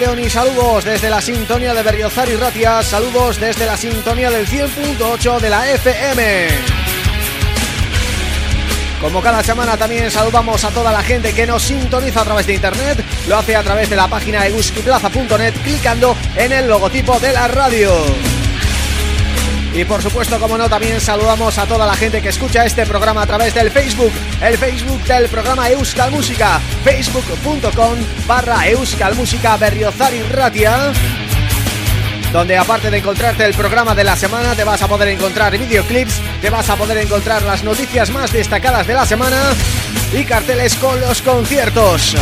León y saludos desde la sintonía de Berriozar y Ratia, saludos desde la sintonía del 100.8 de la FM. Como cada semana también saludamos a toda la gente que nos sintoniza a través de internet, lo hace a través de la página de guskiplaza.net clicando en el logotipo de la radio. Y por supuesto, como no, también saludamos a toda la gente que escucha este programa a través del Facebook El Facebook del programa Euskal Música Facebook.com barra Euskal Música Berriozar y Ratia donde aparte de encontrarte el programa de la semana te vas a poder encontrar videoclips, te vas a poder encontrar las noticias más destacadas de la semana y carteles con los conciertos.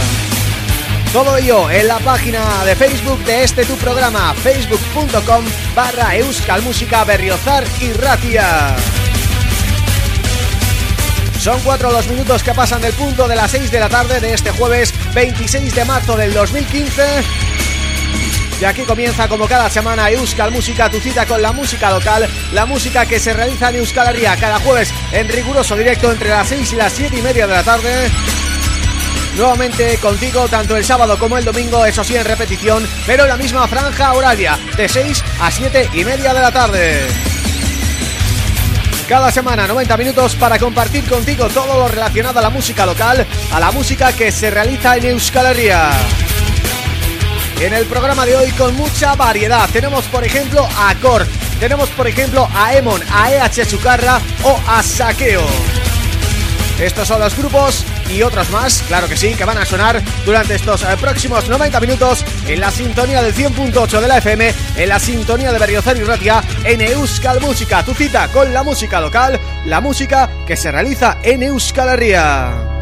Todo ello en la página de Facebook de este tu programa, facebook.com barra Euskal Música Berriozar y Ratia. Son cuatro los minutos que pasan del punto de las 6 de la tarde de este jueves 26 de marzo del 2015 y aquí comienza como cada semana Euskal Música, tu cita con la música local, la música que se realiza en Euskal Herria cada jueves en riguroso directo entre las 6 y las 7 y media de la tarde nuevamente contigo tanto el sábado como el domingo, eso sí en repetición, pero en la misma franja horaria, de 6 a 7 y media de la tarde. Cada semana 90 minutos para compartir contigo todo lo relacionado a la música local, a la música que se realiza en Euskal Herria. En el programa de hoy con mucha variedad tenemos por ejemplo a Cor, tenemos por ejemplo a Emon, a EH Chucarra o a Saqueo. Estos son los grupos y otros más, claro que sí, que van a sonar durante estos eh, próximos 90 minutos en la sintonía del 100.8 de la FM, en la sintonía de Berriozar y Ratia, en Euskal Música, tu cita con la música local, la música que se realiza en Euskal Herria.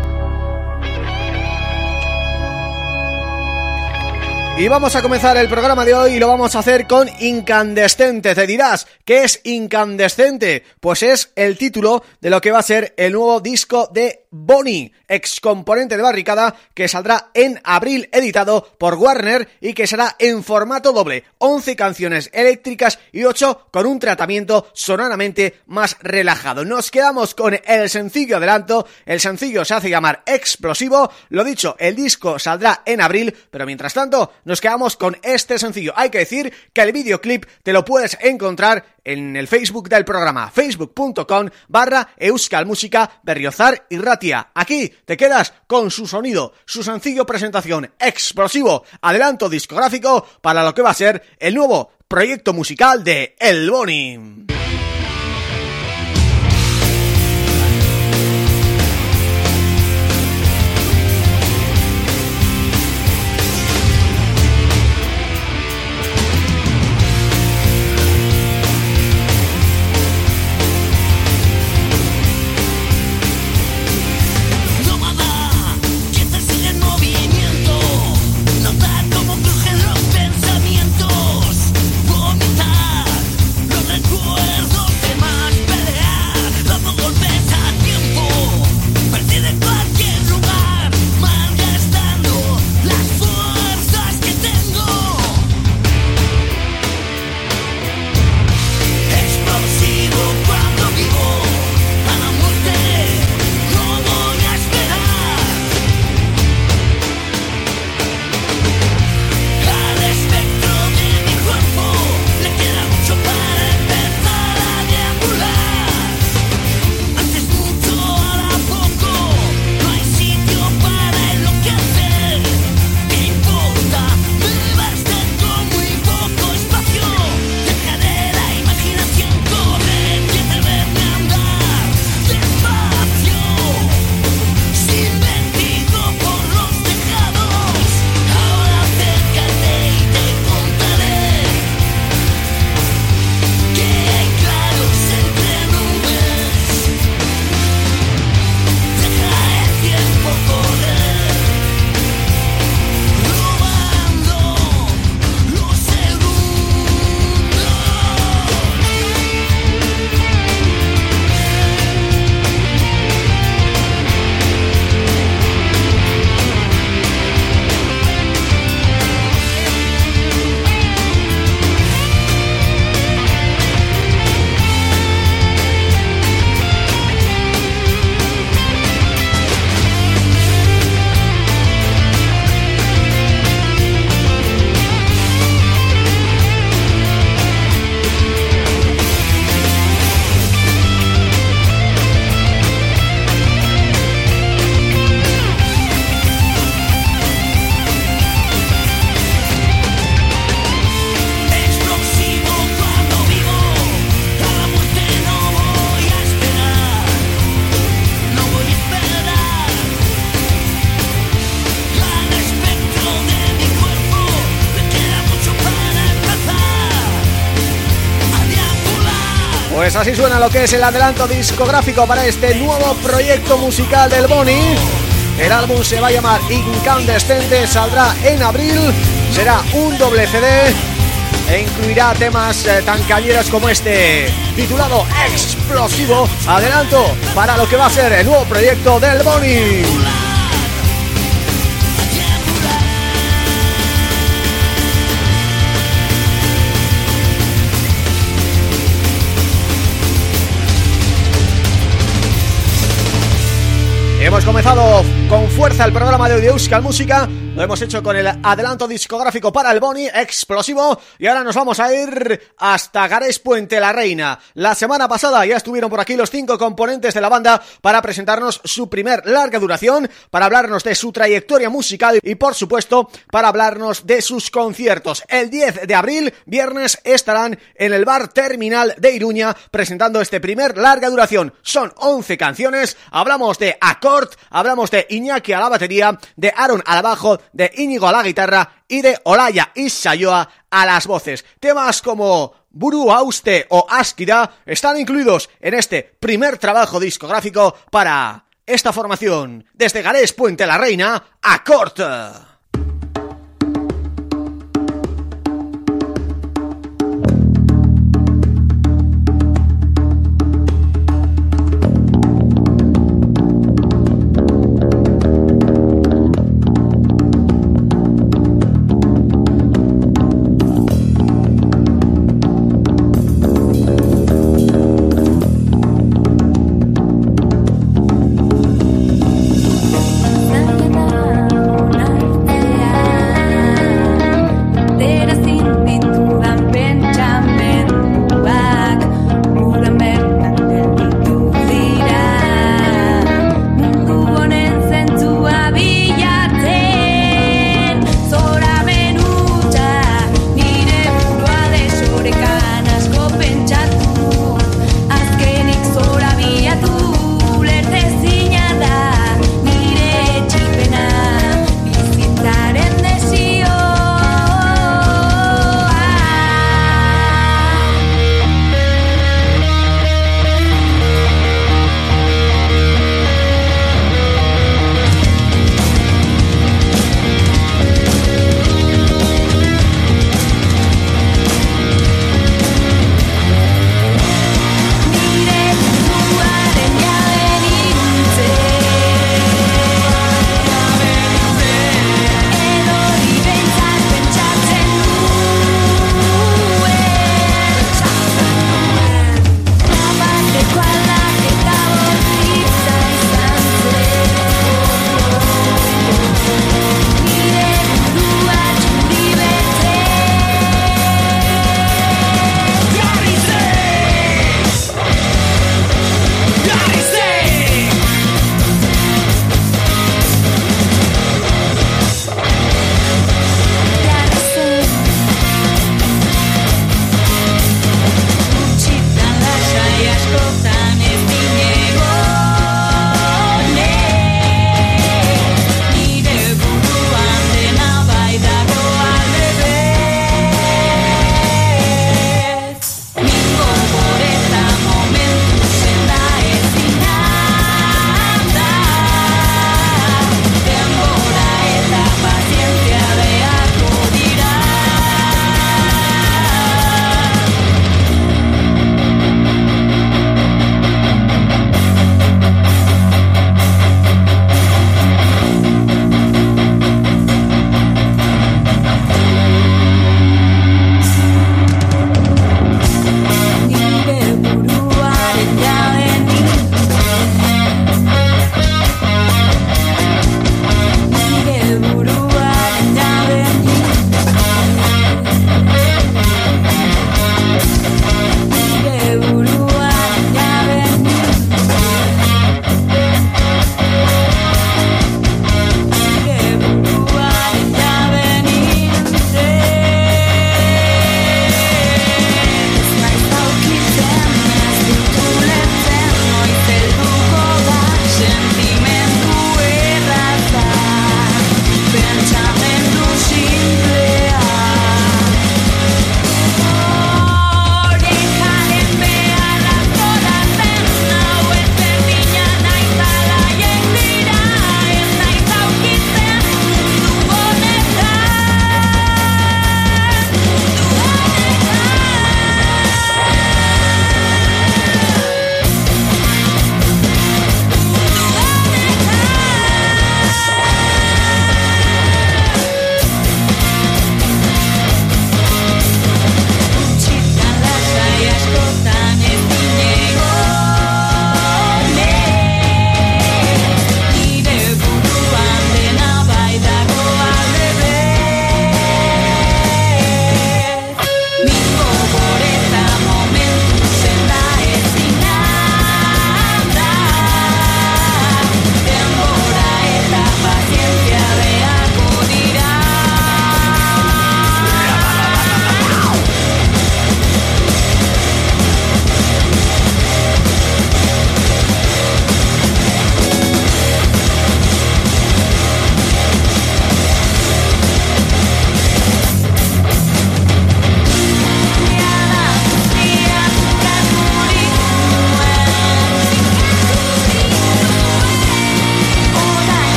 Y vamos a comenzar el programa de hoy y lo vamos a hacer con Incandescente. Te dirás, ¿qué es Incandescente? Pues es el título de lo que va a ser el nuevo disco de Bonnie, ex componente de Barricada, que saldrá en abril editado por Warner y que será en formato doble, 11 canciones eléctricas y 8 con un tratamiento sonoramente más relajado. Nos quedamos con el sencillo adelanto, el sencillo se hace llamar Explosivo, lo dicho, el disco saldrá en abril, pero mientras tanto nos quedamos con este sencillo. Hay que decir que el videoclip te lo puedes encontrar en el Facebook del programa, facebook.com barra euskalmusica berriozar y ratia. Aquí te quedas con su sonido, su sencillo presentación explosivo, adelanto discográfico para lo que va a ser el nuevo proyecto musical de El Boni. Así suena lo que es el adelanto discográfico para este nuevo proyecto musical del Boni. El álbum se va a llamar Incandescente, saldrá en abril, será un doble CD e incluirá temas eh, tan calleros como este, titulado Explosivo, adelanto para lo que va a ser el nuevo proyecto del Boni. Hemos comenzado con fuerza el programa de Euskal Música Lo hemos hecho con el adelanto discográfico para el Boni, explosivo. Y ahora nos vamos a ir hasta Gares Puente la Reina. La semana pasada ya estuvieron por aquí los cinco componentes de la banda Para presentarnos su primer larga duración Para hablarnos de su trayectoria musical Y por supuesto para hablarnos de sus conciertos. El 10 de abril, viernes, estarán en el Bar Terminal de Iruña Presentando este primer larga duración. Son 11 canciones, hablamos de Acor hablamos de Iñaki a la batería, de Aaron al bajo, de Íñigo a la guitarra y de Olaya y Sayoa a las voces. Temas como Buru Auste o Askira están incluidos en este primer trabajo discográfico para esta formación. Desde Garés Puente la Reina, a corta.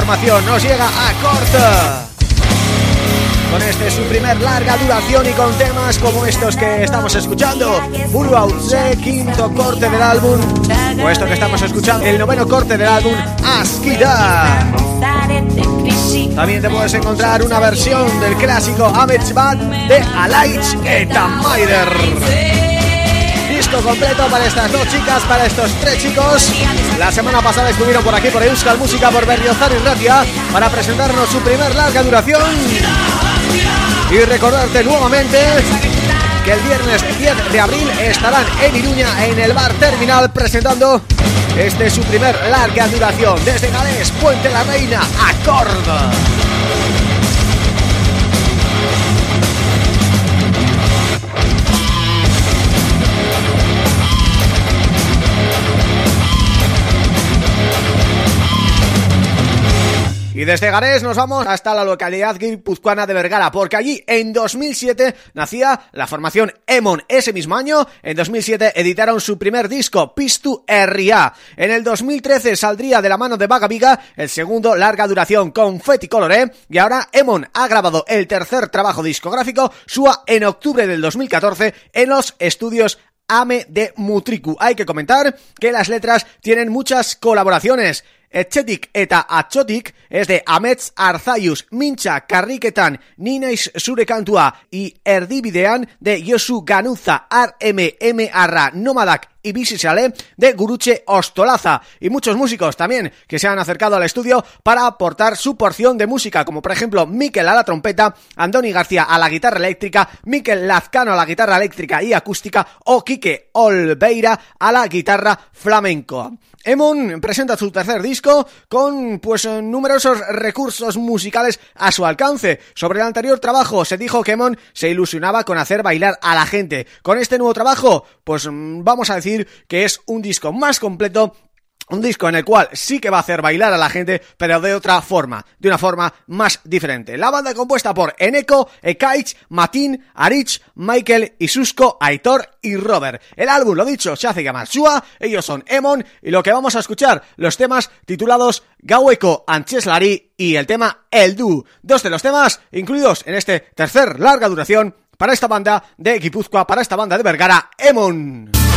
Formación, nos llega a corta Con este su primer larga duración y con temas como estos que estamos escuchando Buru Outze, quinto corte del álbum O esto que estamos escuchando, el noveno corte del álbum krisi También te puedes encontrar una versión del clásico Amets Bad de Alaich eta Completo para estas dos chicas, para estos tres chicos. La semana pasada estuvieron por aquí, por Euskal Música, por Berriozar y Ratia Para presentarnos su primer larga duración. Y recordarte nuevamente que el viernes 10 de abril estarán en Iruña en el bar terminal presentando este su primer larga duración. Desde Gales, Puente la Reina, a Córdoba. Y desde Garés nos vamos hasta la localidad guipuzcoana de Vergara, porque allí en 2007 nacía la formación Emon. Ese mismo año, en 2007, editaron su primer disco, Pistu R.A. En el 2013 saldría de la mano de Vaga Viga el segundo larga duración, Confetti Coloré, y ahora Emon ha grabado el tercer trabajo discográfico, Sua, en octubre del 2014, en los estudios Ame de Mutriku. Hay que comentar que las letras tienen muchas colaboraciones. Etxetik eta Atxotik es de Amets Arzaius, Mintxa Karriketan, Ninaiz Zure Kantua. Y Erdibidean de Josu Ganuza, RMM Arra, Nomadak y Bisisale de Guruche Ostolaza y muchos músicos también que se han acercado al estudio para aportar su porción de música como por ejemplo Miquel a la trompeta, Andoni García a la guitarra eléctrica, Miquel Lazcano a la guitarra eléctrica y acústica o Quique Olveira a la guitarra flamenco. Emon presenta su tercer disco con pues numerosos recursos musicales a su alcance. Sobre el anterior trabajo se dijo que Emon se ilusionaba con hacer bailar a la gente. Con este nuevo trabajo, pues vamos a decir que es un disco más completo un disco en el cual sí que va a hacer bailar a la gente, pero de otra forma, de una forma más diferente. La banda compuesta por Eneko, Ekaich, Matin, Arich, Michael, Isusko, Aitor y Robert. El álbum, lo dicho, se hace llamar Shua, ellos son Emon, y lo que vamos a escuchar, los temas titulados Gaueko Ancheslari y el tema El Du. Dos de los temas incluidos en este tercer larga duración para esta banda de Guipúzcoa, para esta banda de Vergara, Emon.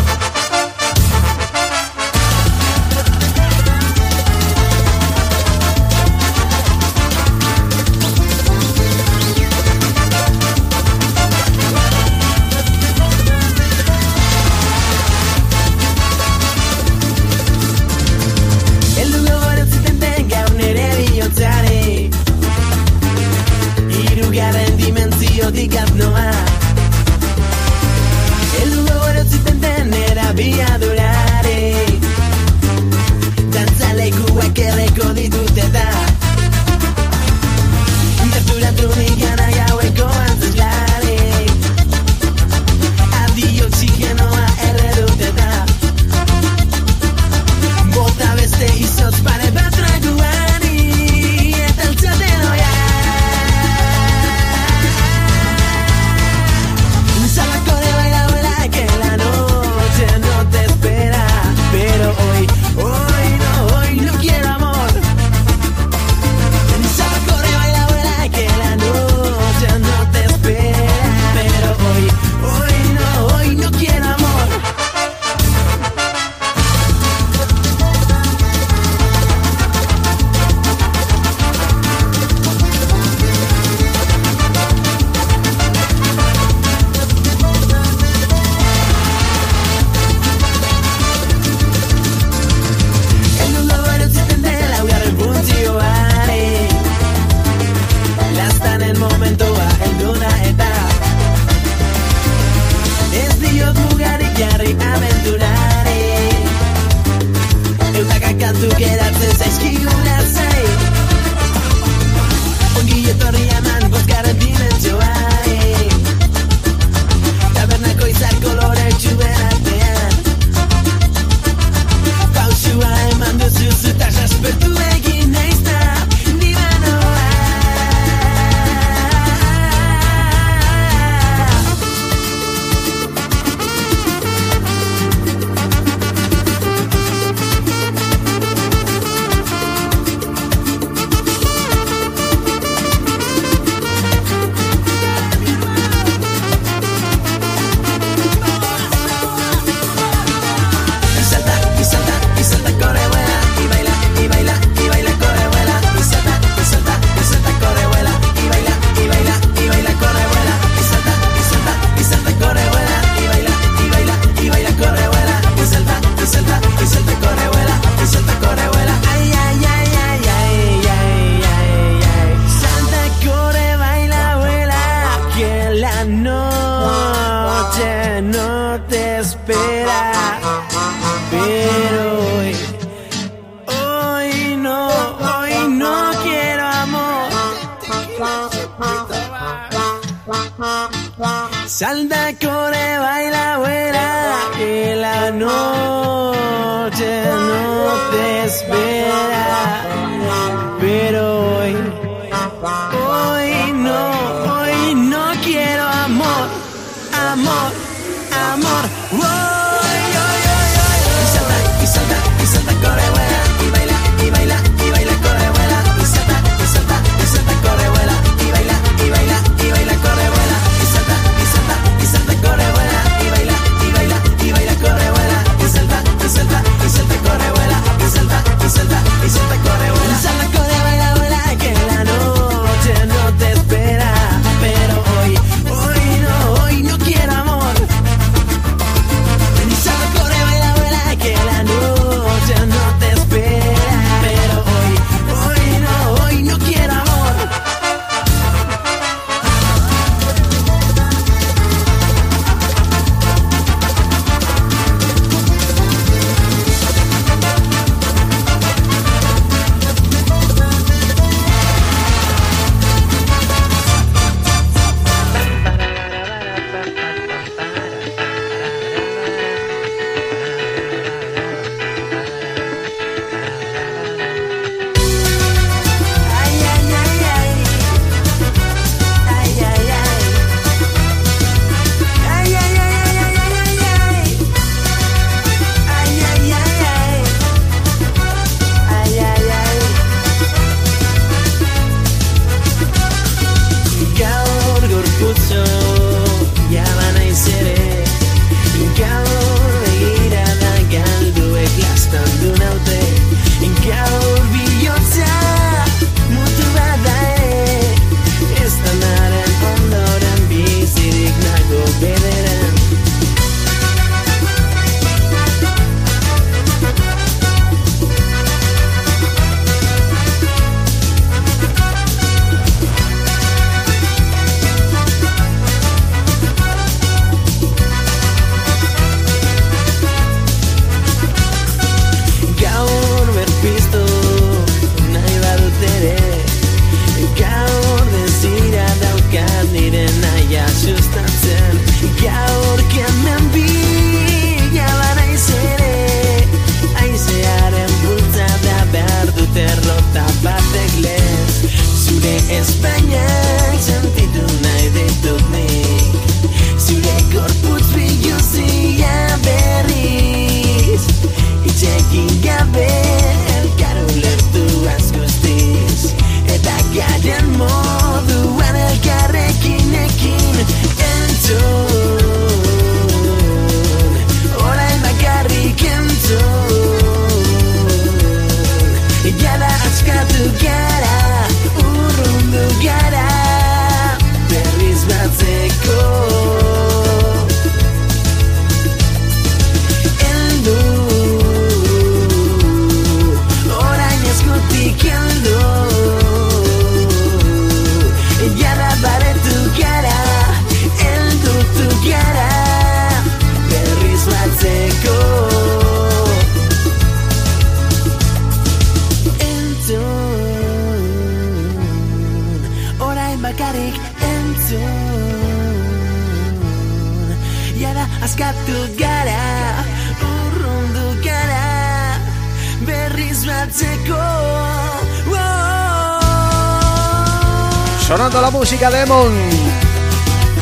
Sonando la música de Mon.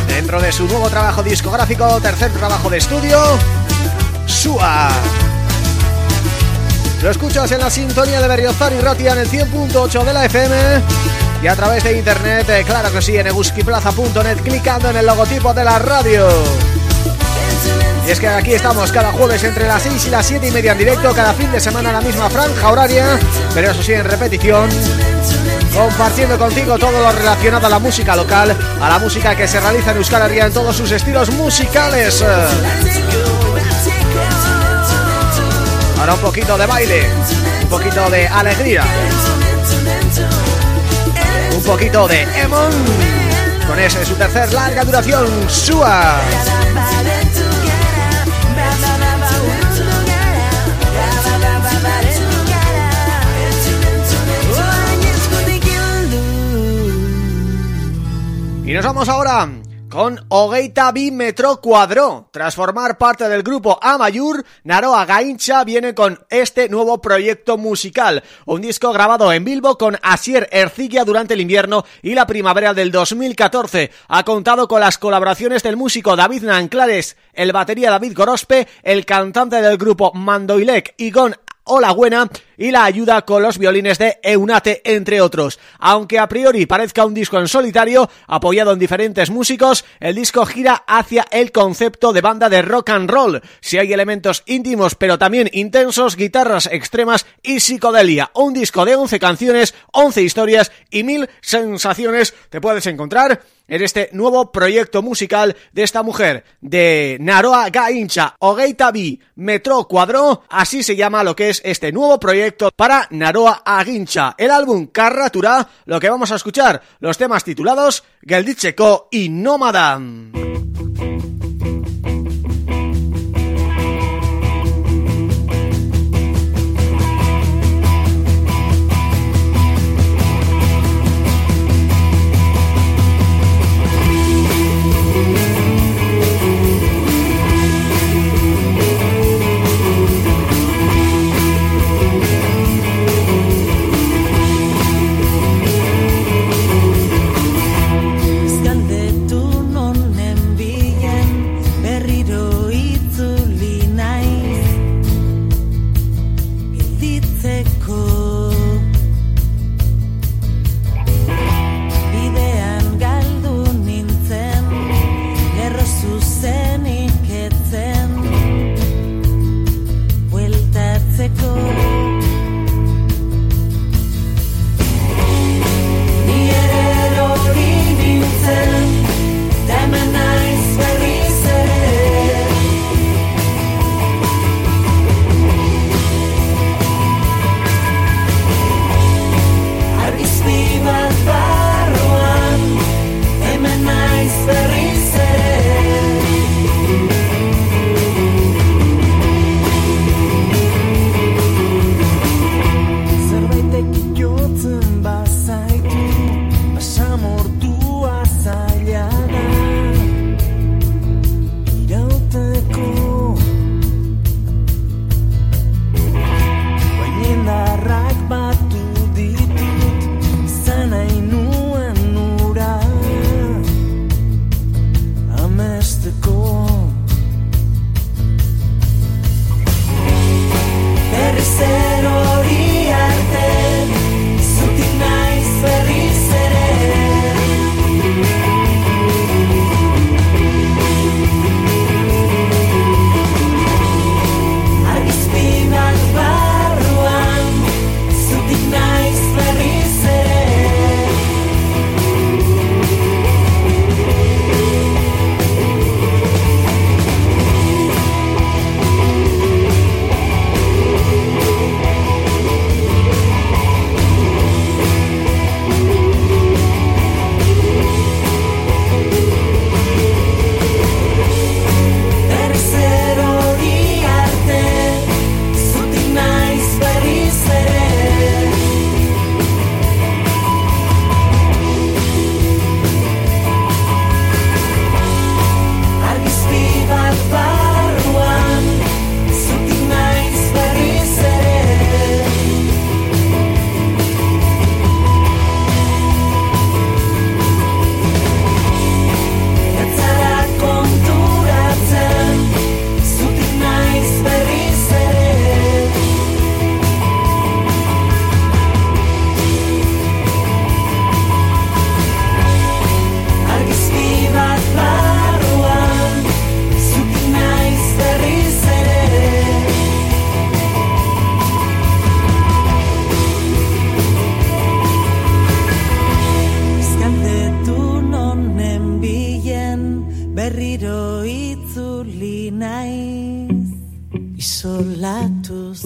Dentro de su nuevo trabajo discográfico Tercer trabajo de estudio Sua. Lo escuchas en la sintonía de Berriozar y Ratia En el 100.8 de la FM y a través de internet, eh, claro que sí, en eguskiplaza.net, clicando en el logotipo de la radio. Y es que aquí estamos cada jueves entre las 6 y las 7 y media en directo, cada fin de semana la misma franja horaria, pero eso sí en repetición, compartiendo contigo todo lo relacionado a la música local, a la música que se realiza en Euskal Herria en todos sus estilos musicales. Ahora un poquito de baile, un poquito de alegría un poquito de Emon. Con ese su tercer larga duración, SUA. Y nos vamos ahora con Ogeita Bi Metro Cuadro. Tras formar parte del grupo Amayur, Naroa Gaincha viene con este nuevo proyecto musical. Un disco grabado en Bilbo con Asier Ercilla durante el invierno y la primavera del 2014. Ha contado con las colaboraciones del músico David Nanclares, el batería David Gorospe, el cantante del grupo Mandoilek, Igon Hola Buena y la ayuda con los violines de Eunate, entre otros. Aunque a priori parezca un disco en solitario, apoyado en diferentes músicos, el disco gira hacia el concepto de banda de rock and roll. Si hay elementos íntimos pero también intensos, guitarras extremas y psicodelia. Un disco de 11 canciones, 11 historias y mil sensaciones te puedes encontrar en este nuevo proyecto musical de esta mujer, de Naroa Gaincha Ogeita Bi Metro Cuadro, así se llama lo que es este nuevo proyecto para Naroa Aguincha. El álbum Carratura, lo que vamos a escuchar, los temas titulados Geldicheko y Nómada. Berriro itzuli naiz Isolatuz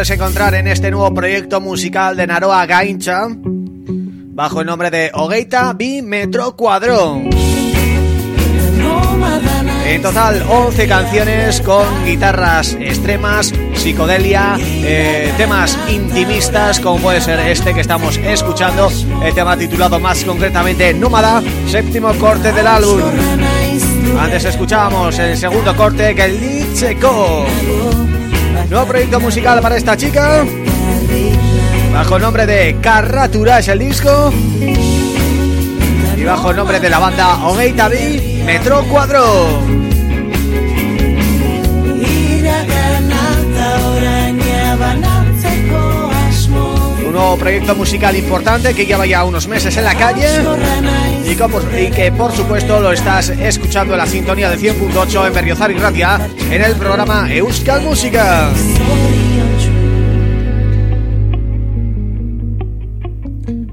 puedes encontrar en este nuevo proyecto musical de Naroa Gaincha bajo el nombre de Ogeita Bi Metro naiz En total 11 canciones con guitarras extremas, psicodelia, eh, temas intimistas como puede ser este que estamos escuchando, el tema titulado más concretamente Nómada, séptimo corte del álbum. Antes escuchábamos el segundo corte que el Licheco. Nuevo proyecto musical para esta chica. Bajo el nombre de Carratura es el disco. Y bajo el nombre de la banda Ogeita B Metro Cuadro nuevo proyecto musical importante que lleva ya unos meses en la calle. Y, como- y que por supuesto lo estás escuchando en la sintonía de 100.8 en Berriozar y Ratia En el programa Euskal Música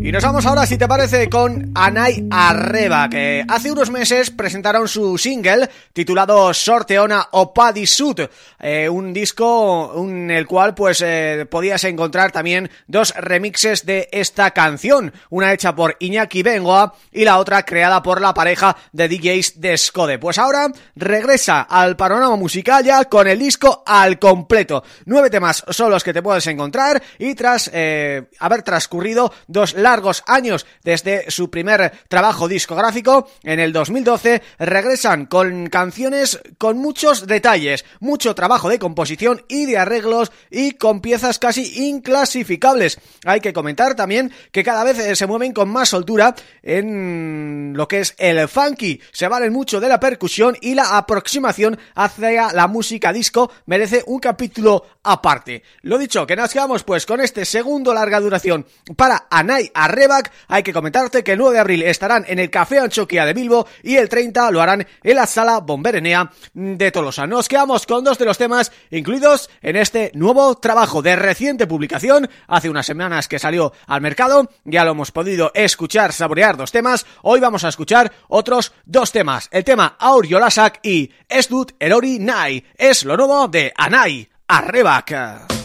Y nos vamos ahora, si te parece, con Anai Arreba, que hace unos meses presentaron su single titulado Sorteona Opadi Sud, eh, un disco en el cual pues eh, podías encontrar también dos remixes de esta canción, una hecha por Iñaki Bengoa y la otra creada por la pareja de DJs de Skode. Pues ahora regresa al panorama musical ya con el disco al completo. Nueve temas son los que te puedes encontrar y tras eh, haber transcurrido dos largos años desde su primer trabajo discográfico, en el 2012 regresan con canciones con muchos detalles, mucho trabajo de composición y de arreglos y con piezas casi inclasificables. Hay que comentar también que cada vez eh, se mueven con más soltura en lo que es el funky, se valen mucho de la percusión y la aproximación hacia la música disco merece un capítulo aparte. Lo dicho, que nos quedamos pues con este segundo larga duración para Anay Arrebak. Hay que comentarte que el 9 de abril estarán en el Café Anchoquia de Bilbo y el 30 lo harán en la Sala Bomberenea de Tolosa. Nos quedamos con dos de los temas incluidos en este nuevo trabajo de reciente publicación. Hace unas semanas que salió al mercado, ya lo hemos podido escuchar, saborear dos temas. Hoy vamos a escuchar otros dos temas. El tema Aur Yolasak y Esdut Erori Nai. Es lo nuevo de Anai Arrebak.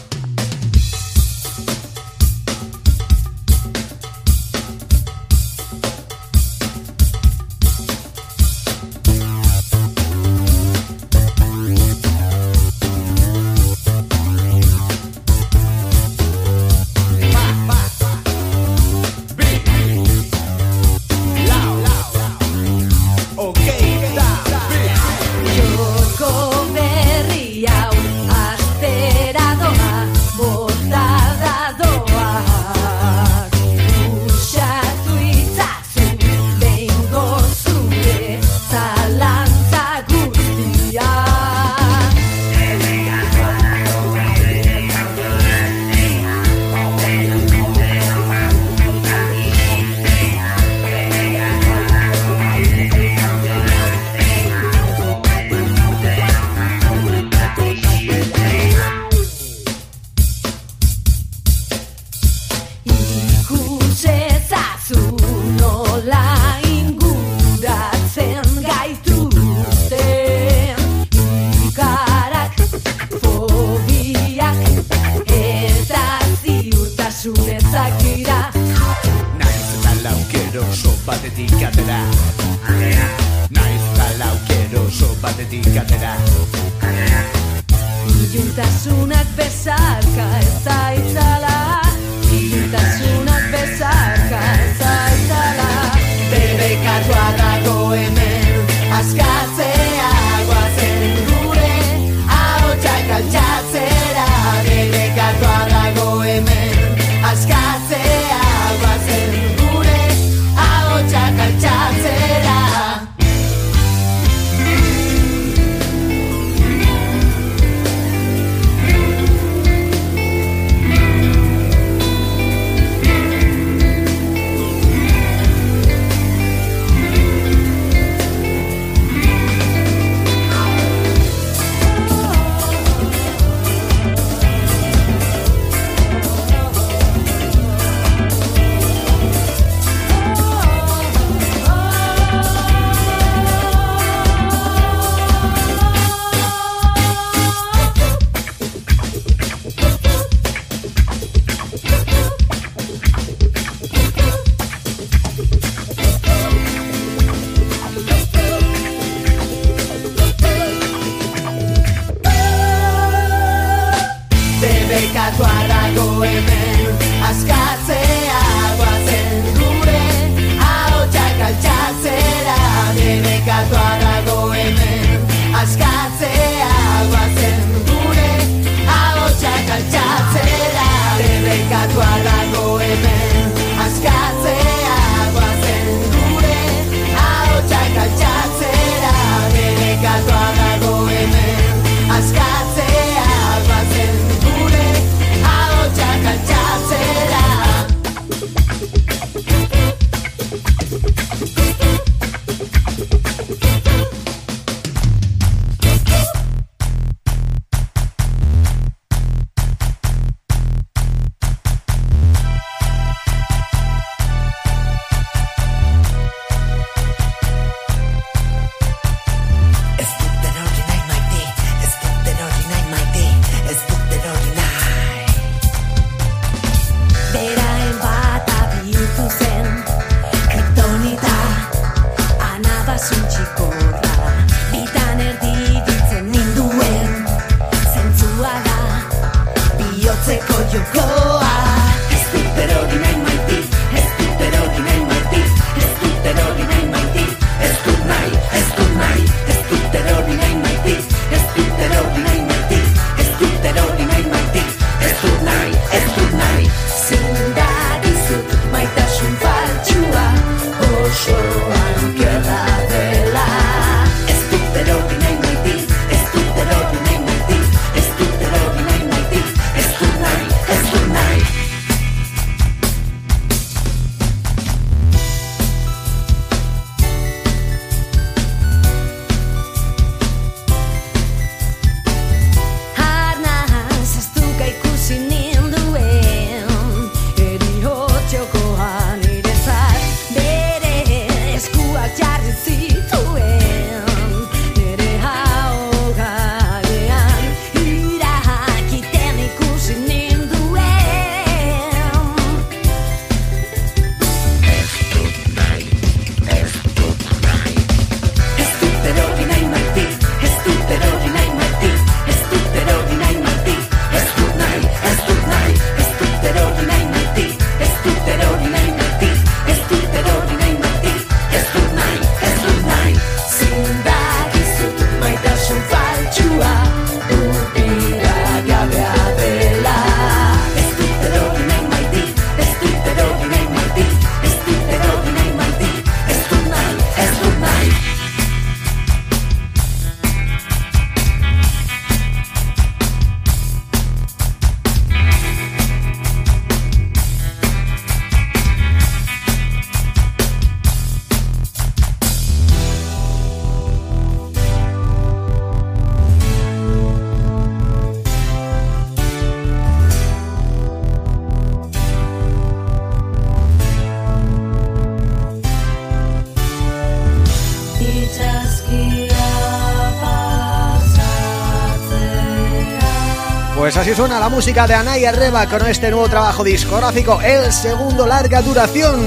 Pues así suena la música de Anaya Reba con este nuevo trabajo discográfico, el segundo larga duración.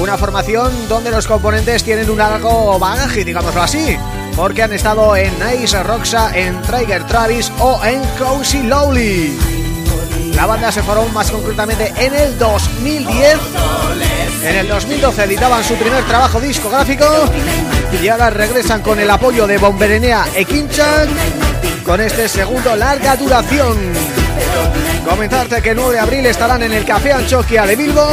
Una formación donde los componentes tienen un largo bagaje, digámoslo así Porque han estado en Nice Roxa, en Trigger Travis o en Cozy Lowly. La banda se formó más concretamente en el 2010 En el 2012 editaban su primer trabajo discográfico Y ahora regresan con el apoyo de Bomberenea e Kinchan Con este segundo larga duración Comentarte que el 9 de abril estarán en el Café Anchoquia de Bilbo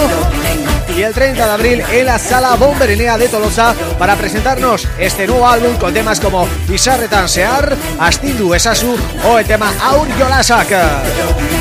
y el 30 de abril en la Sala Bomberenea de Tolosa para presentarnos este nuevo álbum con temas como Isarretan Sear, Astindu Esasu o el tema Aur Yolasak.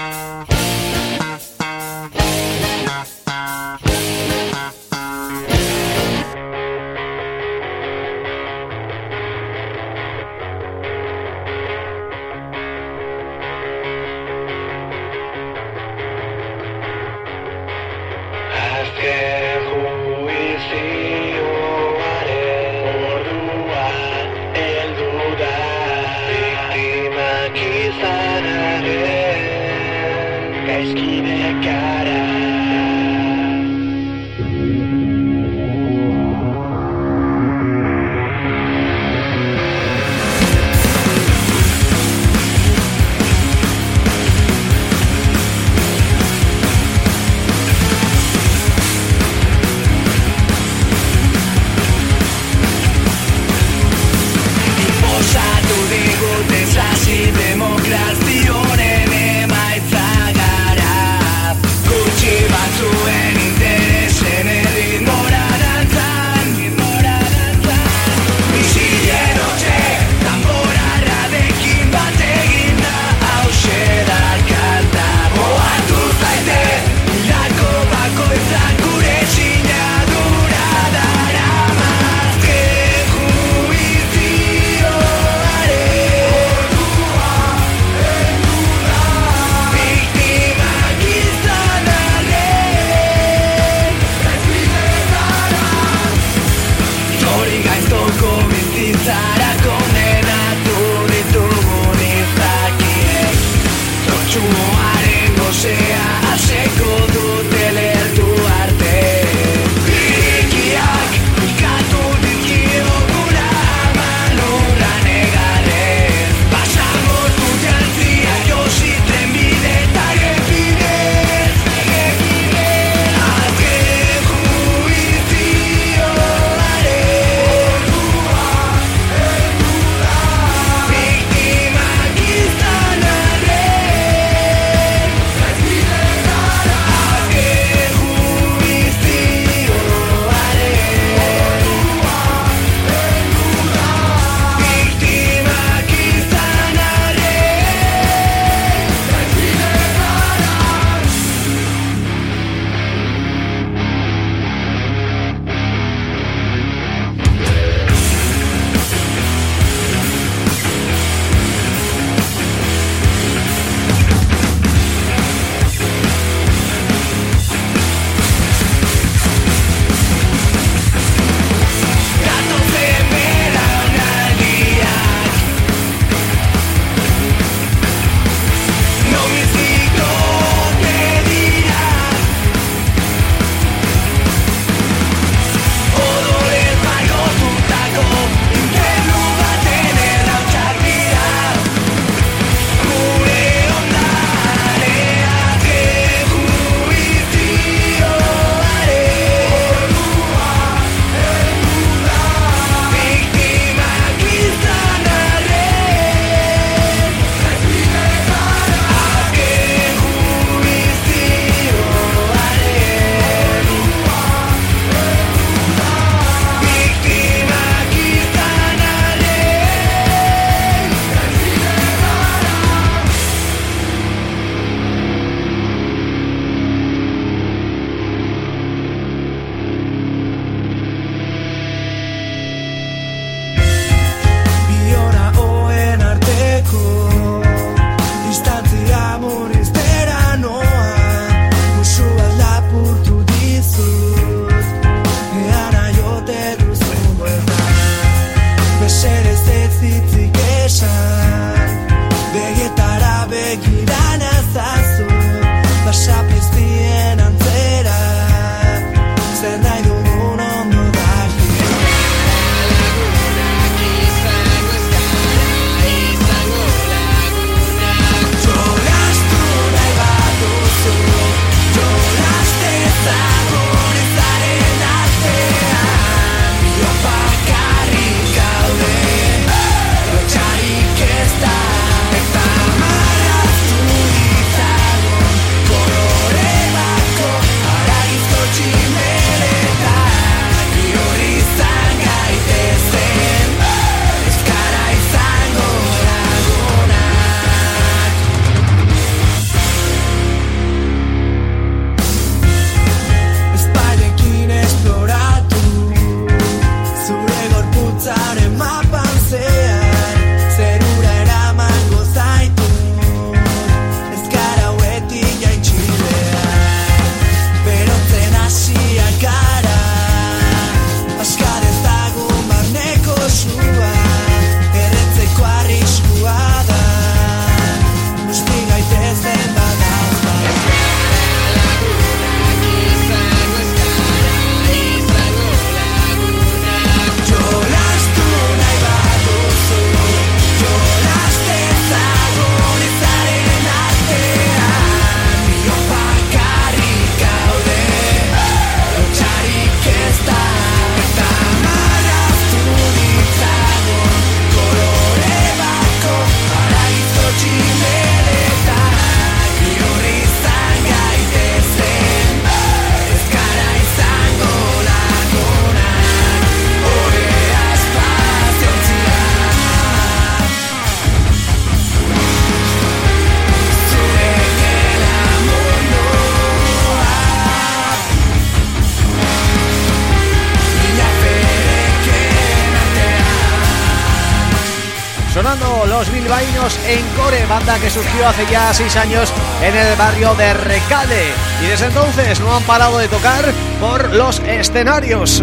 Que surgió hace ya seis años en el barrio de Recalde y desde entonces no han parado de tocar por los escenarios.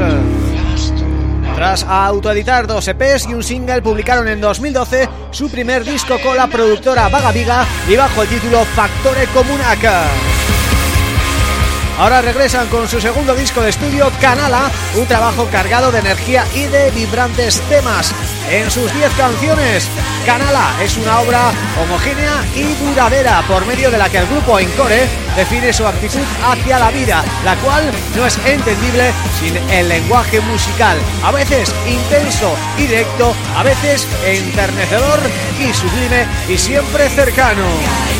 Tras autoeditar dos EPs y un single publicaron en 2012 su primer disco con la productora Vaga Viga y bajo el título Factore Comunaca. Ahora regresan con su segundo disco de estudio, Canala, un trabajo cargado de energía y de vibrantes temas. En sus 10 canciones, Canala es una obra homogénea y duradera por medio de la que el grupo Encore define su actitud hacia la vida, la cual no es entendible sin el lenguaje musical, a veces intenso y directo, a veces enternecedor y sublime y siempre cercano.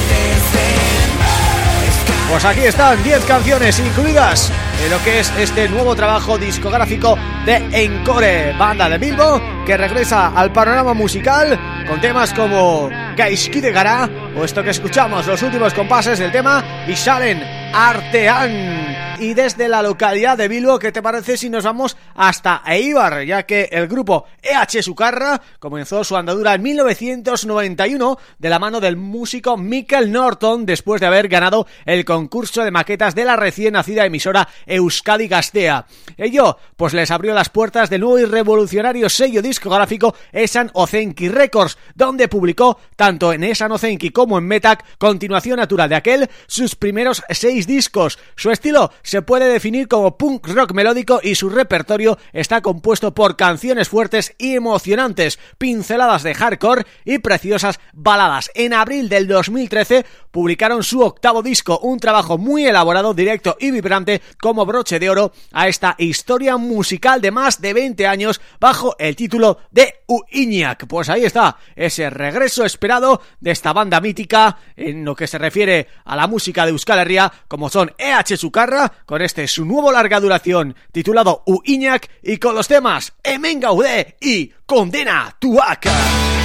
Pues aquí están 10 canciones incluidas en lo que es este nuevo trabajo discográfico de Encore, banda de Bilbo que regresa al panorama musical con temas como Gaishki de Gara o esto que escuchamos, los últimos compases del tema Isharen Artean. Y desde la localidad de Bilbo, ¿qué te parece si nos vamos hasta Eibar? Ya que el grupo EH Sucarra comenzó su andadura en 1991 de la mano del músico Mikel Norton después de haber ganado el concurso de maquetas de la recién nacida emisora Euskadi Gastea. Ello, pues les abrió las puertas del nuevo y revolucionario sello discográfico Esan Ozenki Records, donde publicó tanto en Esan Ozenki como en Metac, continuación natural de aquel, sus primeros seis discos. Su estilo se puede definir como punk rock melódico y su repertorio está compuesto por canciones fuertes y emocionantes, pinceladas de hardcore y preciosas baladas. En abril del 2013 publicaron su octavo disco, un trabajo muy elaborado, directo y vibrante como broche de oro a esta historia musical de más de 20 años bajo el título de Uiñac. Pues ahí está, ese regreso esperado de esta banda mítica en lo que se refiere a la música de Euskal Herria, como son EH Sucarra, con este su nuevo larga duración titulado Uiñac y con los temas Emen Gaude y Condena Tuaca.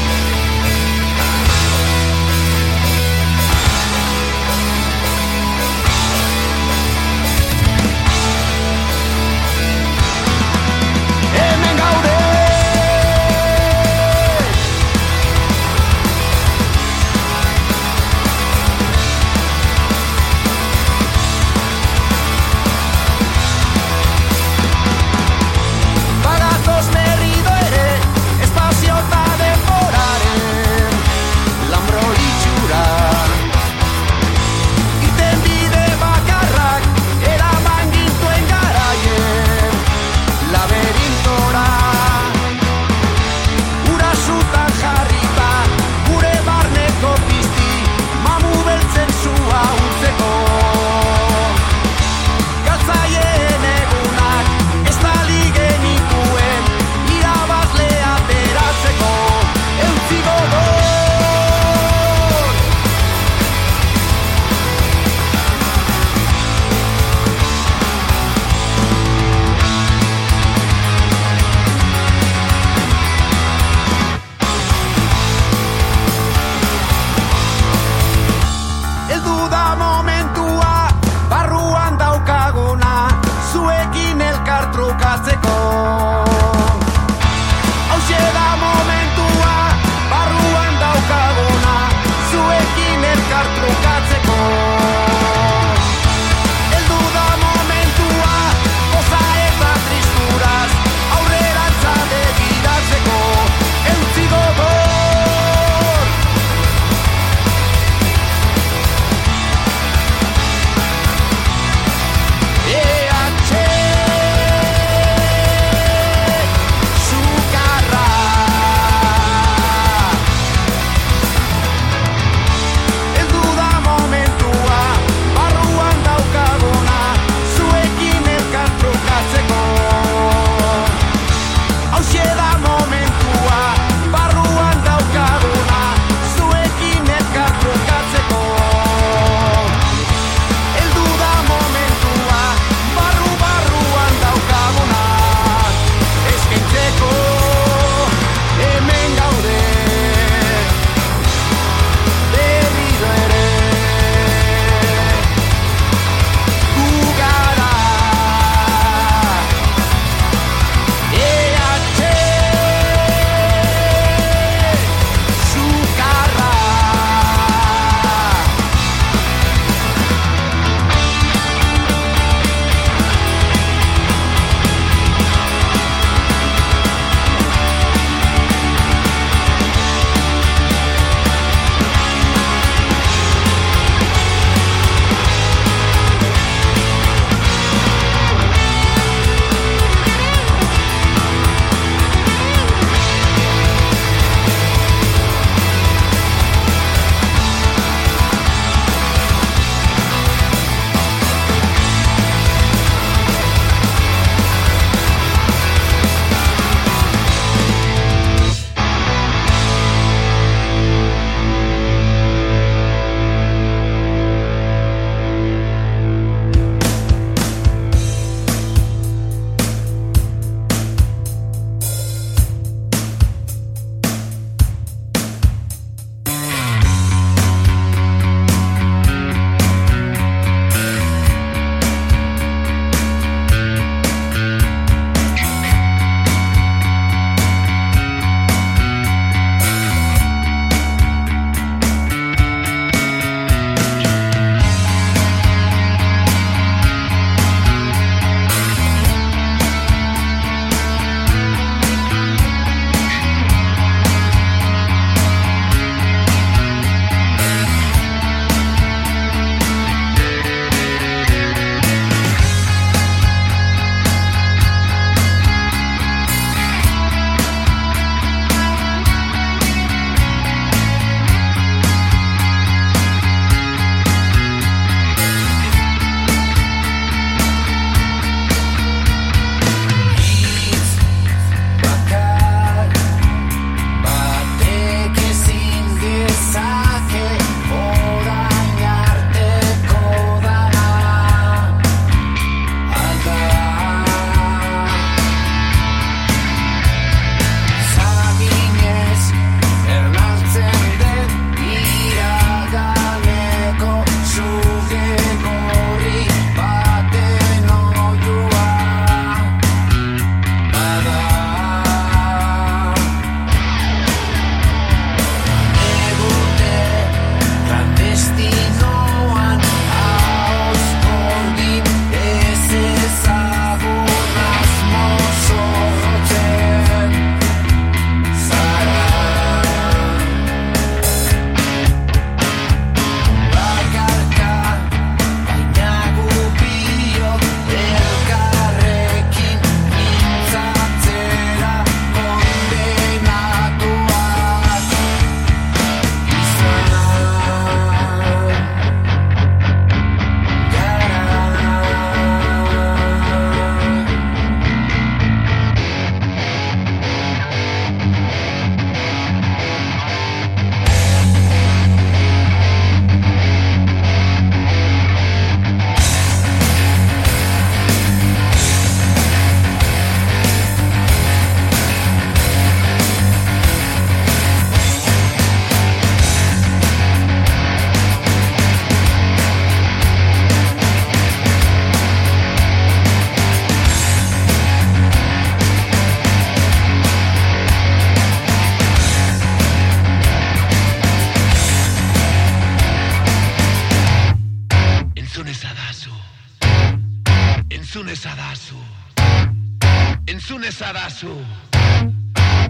Entzun esadazu.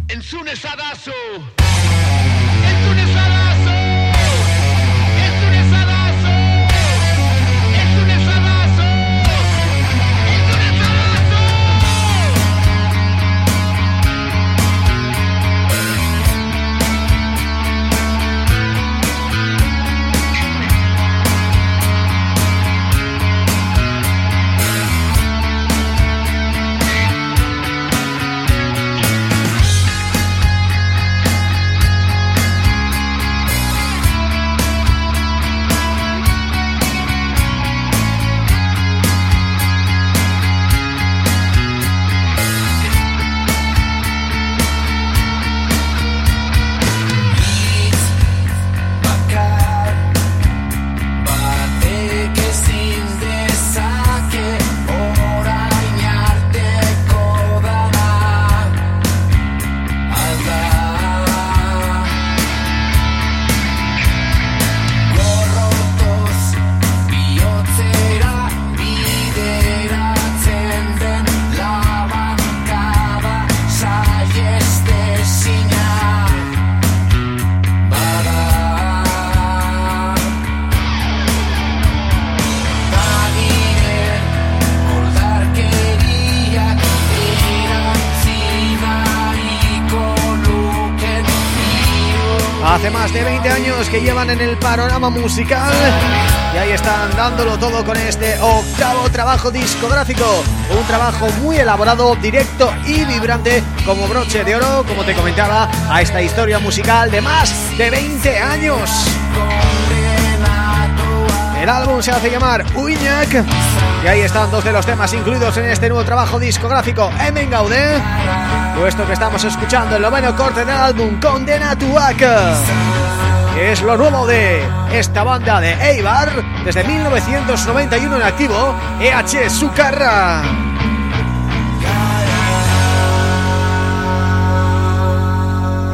Entzun esadazu. Entzun esadazu. Que llevan en el panorama musical y ahí están dándolo todo con este octavo trabajo discográfico. Un trabajo muy elaborado, directo y vibrante como broche de oro, como te comentaba, a esta historia musical de más de 20 años. El álbum se hace llamar Uiñak y ahí están dos de los temas incluidos en este nuevo trabajo discográfico Emen Gaude puesto que estamos escuchando el noveno corte del álbum Condena Tuac es lo nuevo de esta banda de Eibar desde 1991 en activo EH Sucarra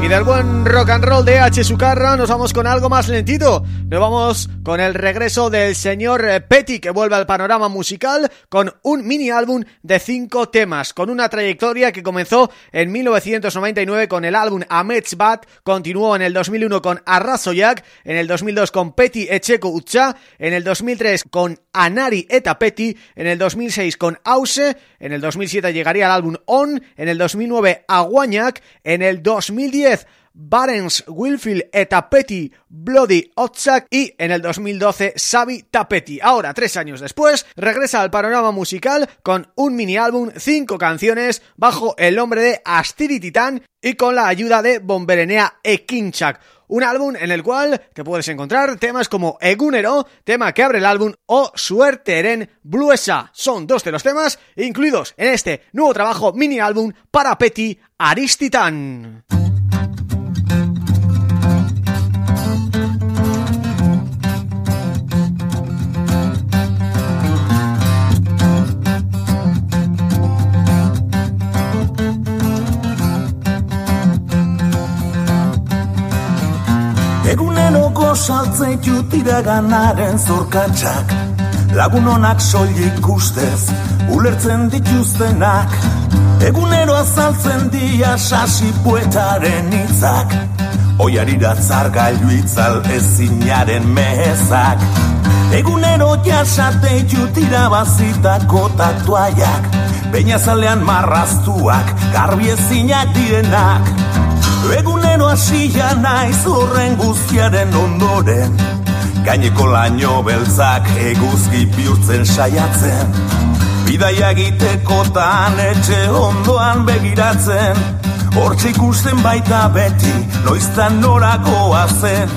Y del buen rock and roll de H. Sucarra nos vamos con algo más lentito. Nos vamos con el regreso del señor eh, Petty que vuelve al panorama musical con un mini álbum de cinco temas, con una trayectoria que comenzó en 1999 con el álbum Amets Bat, continuó en el 2001 con Arrasoyak, en el 2002 con Petty Echeko Ucha, en el 2003 con Anari Eta Petty, en el 2006 con Ause, en el 2007 llegaría el álbum On, en el 2009 Aguanyak, en el 2010 Barents, Wilfield Etapeti, Bloody Otsak y en el 2012 Xavi Tapeti. Ahora, tres años después, regresa al panorama musical con un mini álbum, cinco canciones, bajo el nombre de Astiri Titan y con la ayuda de Bomberenea Ekinchak. Un álbum en el cual te puedes encontrar temas como Egunero, tema que abre el álbum, o Suerteren Bluesa. Son dos de los temas incluidos en este nuevo trabajo mini álbum para Petty Aristitan. Eguneroko saltzeitu tiraganaren zorkatxak Lagun honak soilik ustez, ulertzen dituztenak. Egunero azaltzen dia sasi poetaren hitzak Oiarira zargailu itzal ezinaren mehezak Egunero jasate jutira bazitako tatuaiak Peñazalean marraztuak, garbi ezinak direnak. Egunero hasia naiz horren guztiaren ondoren. Gaineko laino beltzak eguzki bihurtzen saiatzen. Bidaia egitekotan etxe ondoan begiratzen Hortxe ikusten baita beti, noiztan norakoa zen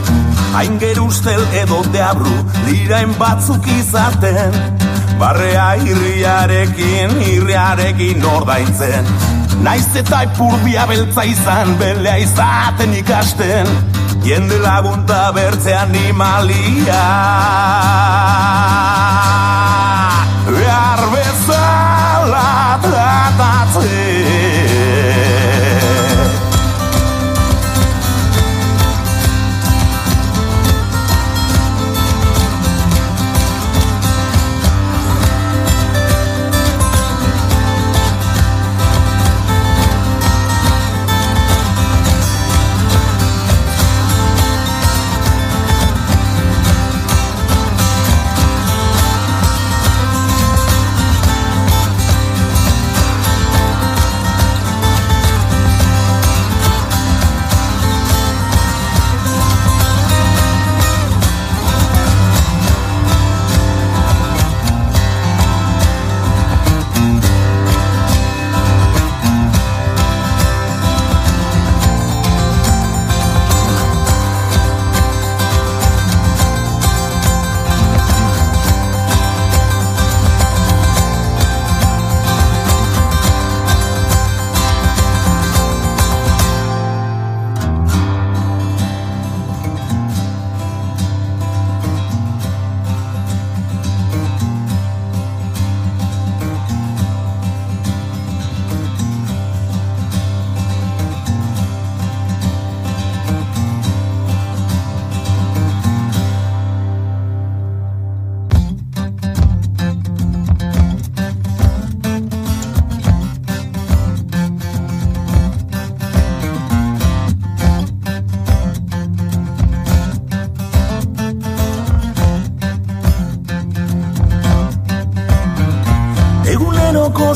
Hain gerustel edo deabru, lirain batzuk izaten. Barrea irriarekin, irriarekin ordaintzen. Naiz eta ipurbia beltza izan, belea izaten ikasten. Jende lagunta bertze animalia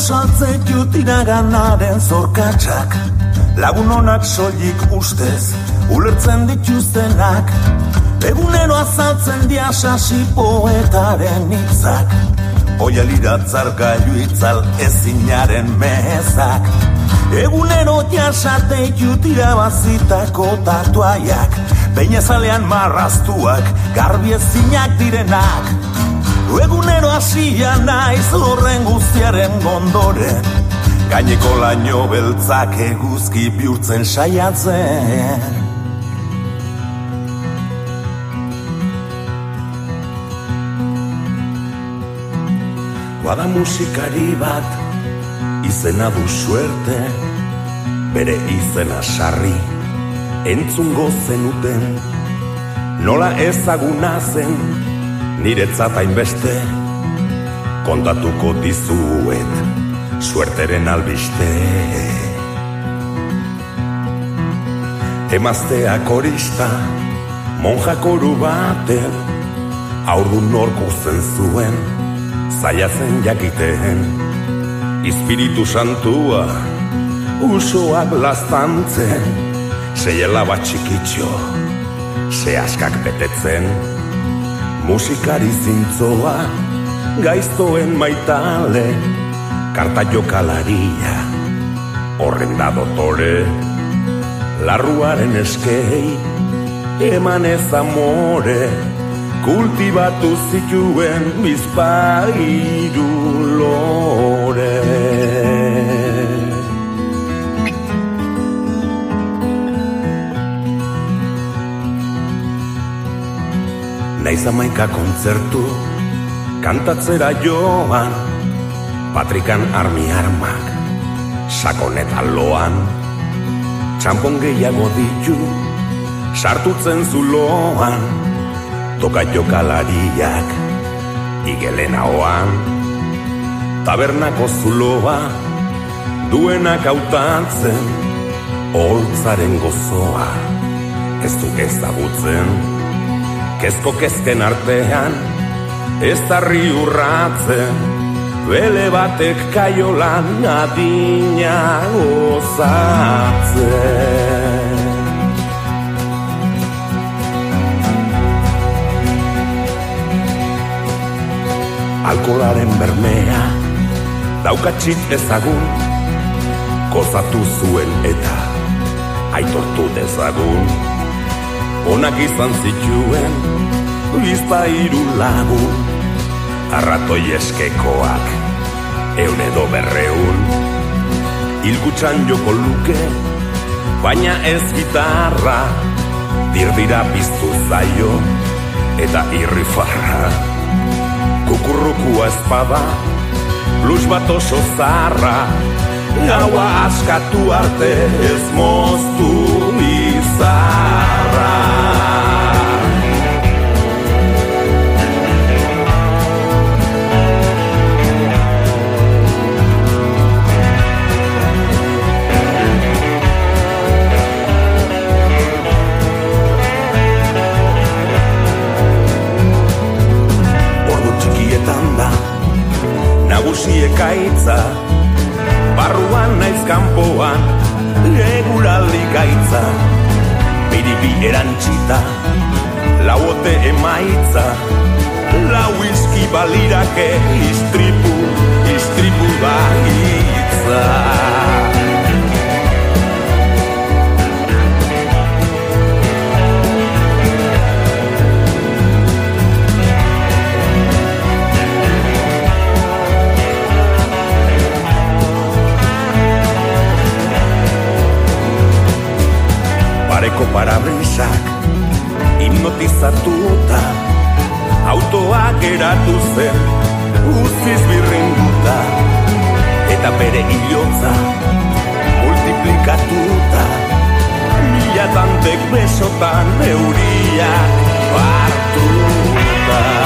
saltze jutira ganaren zorkatxak Lagun honak soilik ustez ulertzen dituztenak. Egunero azaltzen dia sasi poetaren hitzak. Oia liratzar gailu itzal ezinaren mezak. Egunero jasate jutira bazitako tatuaiak. Peinazalean marraztuak garbi ezinak direnak Egunero hasia naiz horren guztiaren gondoren Gaineko laino beltzak eguzki bihurtzen saiatzen. Bada musikari bat izena du suerte Bere izena sarri entzungo zenuten. Nola ezaguna zen niretzat hainbeste Kontatuko dizuet suerteren albiste. Emaztea korista monja koru baten Aurdun norko zen zuen zaiatzen jakiten. Espiritu santua usoak lastantzen Zeiela bat txikitxo Zehaskak betetzen Musikari zintzoa Gaiztoen maitale Karta jokalaria. Horren da dotore Larruaren eskei Eman ez amore Kultibatu zituen Bizpairu lore Naiz amaika kontzertu Kantatzera joan Patrikan armi armak Sakoneta loan. Txampon gehiago ditu Sartutzen zuloan Toka jokalariak Igelena oan. Tabernako zuloa Duenak hautatzen Holtzaren gozoa Ez du ezagutzen Kezko kezken artean Ez darri urratzen Bele batek kaiolan adina gozatzen. Alkolaren bermea Daukatxit ezagun Gozatu zuen eta Aitortu dezagun Onak izan zituen Bizpa iru lagun Arratoi eskekoak Eun edo berreun. Ilgutxan joko luke Baina ez gitarra Dirdira piztu zaio Eta irrifarra. Kukurrukua espada Blues bat oso zarra Gaua askatu arte ez moztu izarra Nagusi ekaitza Barruan naiz kanpoan Eguraldi gaitza. Biribi erantxita Lauote emaitza Lau izki balirake Istripu, istripu da Pareko parabrisak hipnotizatuta Autoa geratu zen Uziz birrinduta Eta bere hilotza Multiplikatuta. Mila tantek besotan Euriak hartuta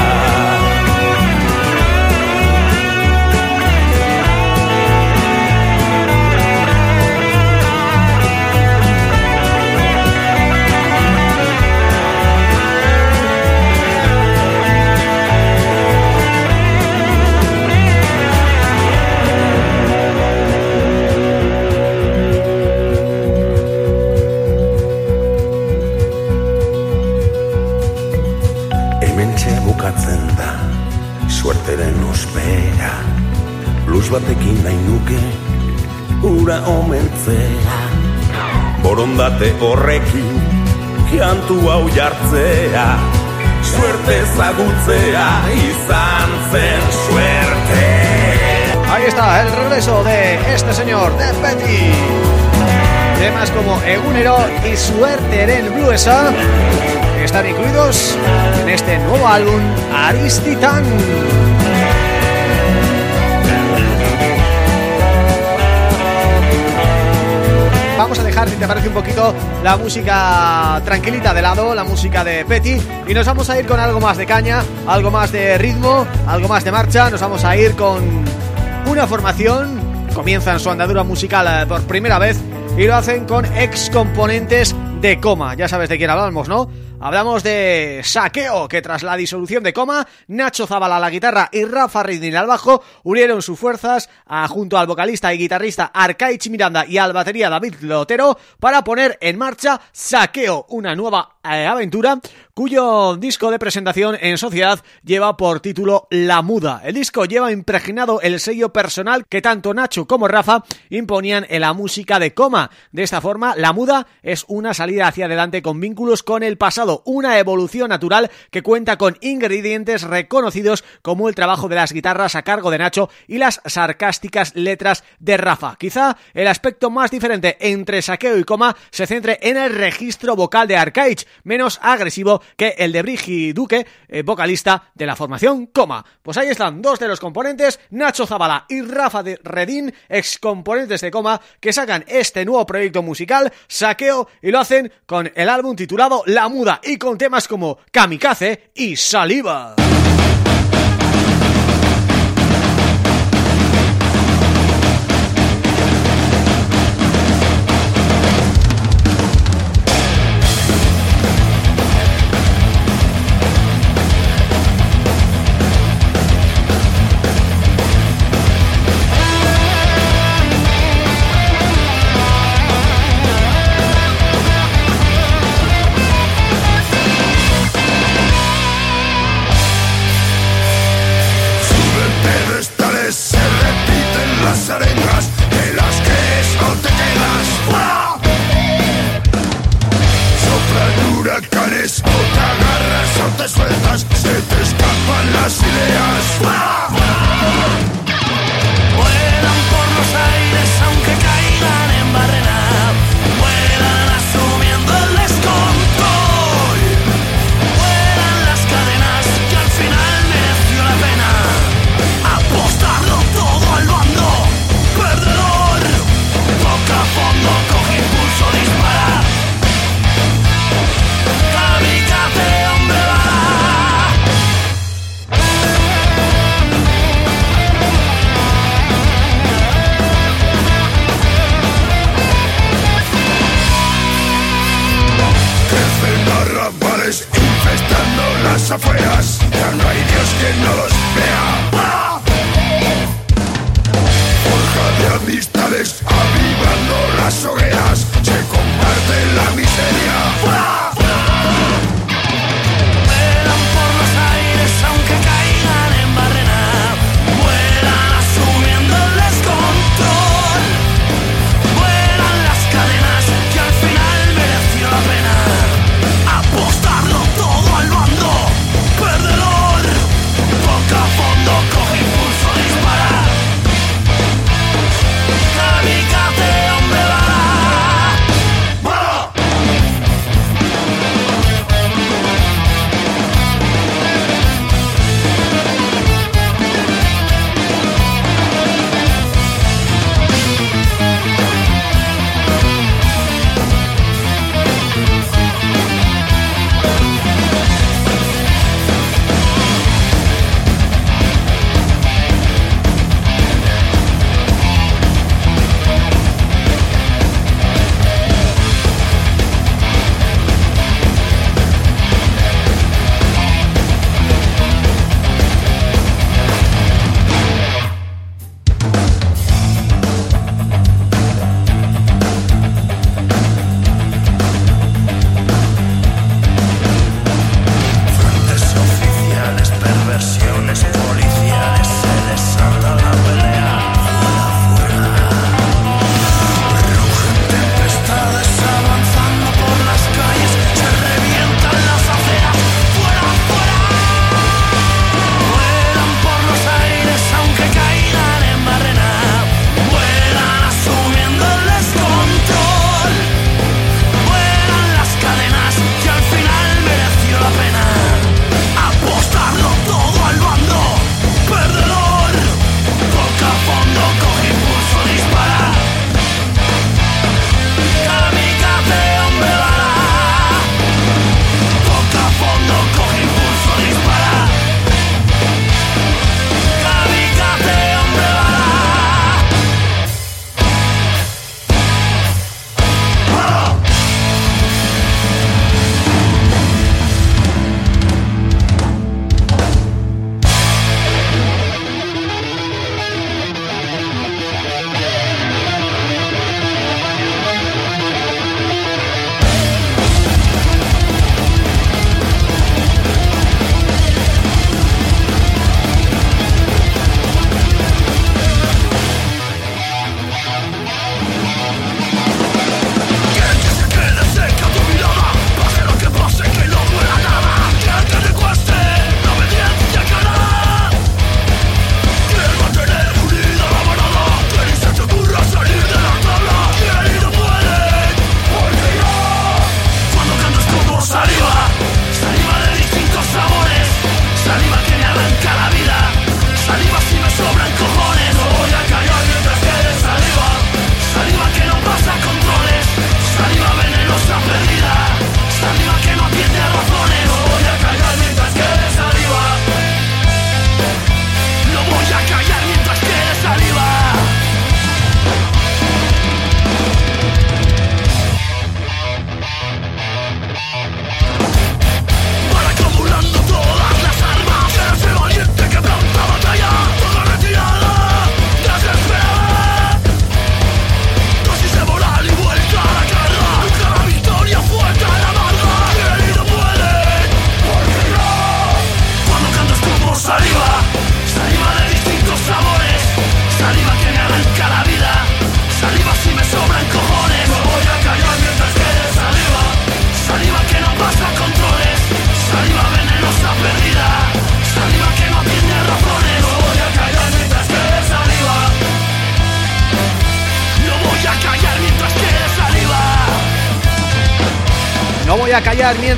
Horrekin jartzea Suerte ezagutzea Izan zen suerte. Ahí está el regreso de este señor, de Petty Temas como Egunero y Suerteren Bluesa Están incluidos en este nuevo álbum Aristitan Vamos a dejar, si te parece un poquito, la música tranquilita de lado, la música de Petty Y nos vamos a ir con algo más de caña, algo más de ritmo, algo más de marcha. Nos vamos a ir con una formación. Comienzan su andadura musical eh, por primera vez Y lo hacen con ex componentes de Coma. Ya sabes de quién hablamos, ¿no? Hablamos de Saqueo, que tras la disolución de Coma, Nacho Zabala a la guitarra y Rafa Ridin al bajo unieron sus fuerzas a, junto al vocalista y guitarrista Arcaich Miranda y al batería David Lotero para poner en marcha Saqueo, una nueva eh, aventura cuyo disco de presentación en sociedad lleva por título La Muda. El disco lleva impregnado el sello personal que tanto Nacho como Rafa imponían en la música de Coma. De esta forma, La Muda es una salida hacia adelante con vínculos con el pasado una evolución natural que cuenta con ingredientes reconocidos como el trabajo de las guitarras a cargo de Nacho y las sarcásticas letras de Rafa. Quizá el aspecto más diferente entre Saqueo y Coma se centre en el registro vocal de Arcaich, menos agresivo que el de Brigi Duque, eh, vocalista de la formación Coma. Pues ahí están dos de los componentes, Nacho Zabala y Rafa de Redín, ex componentes de Coma, que sacan este nuevo proyecto musical, Saqueo, y lo hacen con el álbum titulado La Muda y con temas como Kamikaze y Saliva. Wow!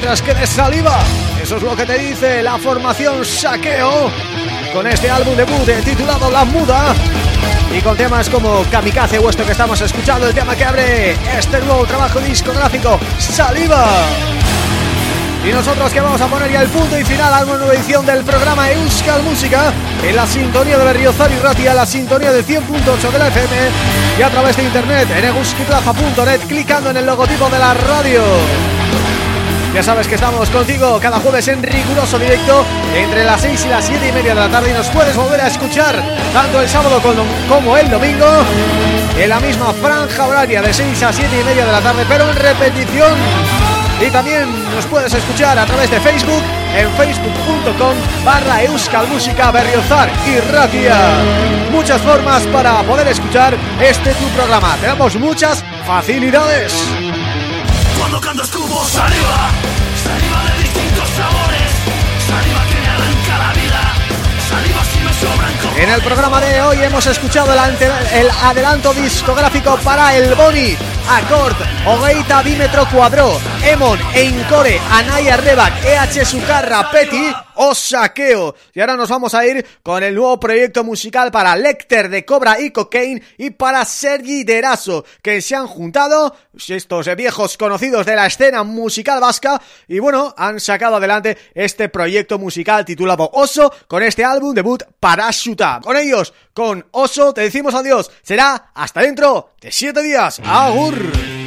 Mientras quede saliva. Eso es lo que te dice la formación Saqueo con este álbum debut titulado La Muda y con temas como Kamikaze o esto que estamos escuchando, el tema que abre este nuevo trabajo discográfico, Saliva. Y nosotros que vamos a poner ya el punto y final a una nueva edición del programa Euskal Música en la sintonía de Berriozar y Ratia, la sintonía del 100.8 de la FM y a través de internet en euskiplaza.net clicando en el logotipo de la radio. Ya sabes que estamos contigo cada jueves en riguroso directo entre las 6 y las 7 y media de la tarde y nos puedes volver a escuchar tanto el sábado como- el domingo en la misma franja horaria de 6 a 7 y media de la tarde pero en repetición y también nos puedes escuchar a través de Facebook en facebook.com barra Euskal Música Berriozar y Ratia. Muchas formas para poder escuchar este tu programa. Tenemos muchas facilidades. Cuando canto escupo saliva, saliva de distintos sabores, saliva que me arranca la vida, saliva si me sobran como En el programa de hoy hemos escuchado el, ante- el adelanto discográfico para el Boni, Accord, Ogeita Bímetro Cuadro, Emon, Encore, Anaya Rebak, EH Sucarra, Peti o Saqueo. Y ahora nos vamos a ir con el nuevo proyecto musical para Lecter de Cobra y Cocaine y para Sergi Derazo, que se han juntado estos viejos conocidos de la escena musical vasca y bueno, han sacado adelante este proyecto musical titulado Oso con este álbum debut Parashuta. Con ellos, con Oso, te decimos adiós. Será hasta dentro de siete días. ¡Agur!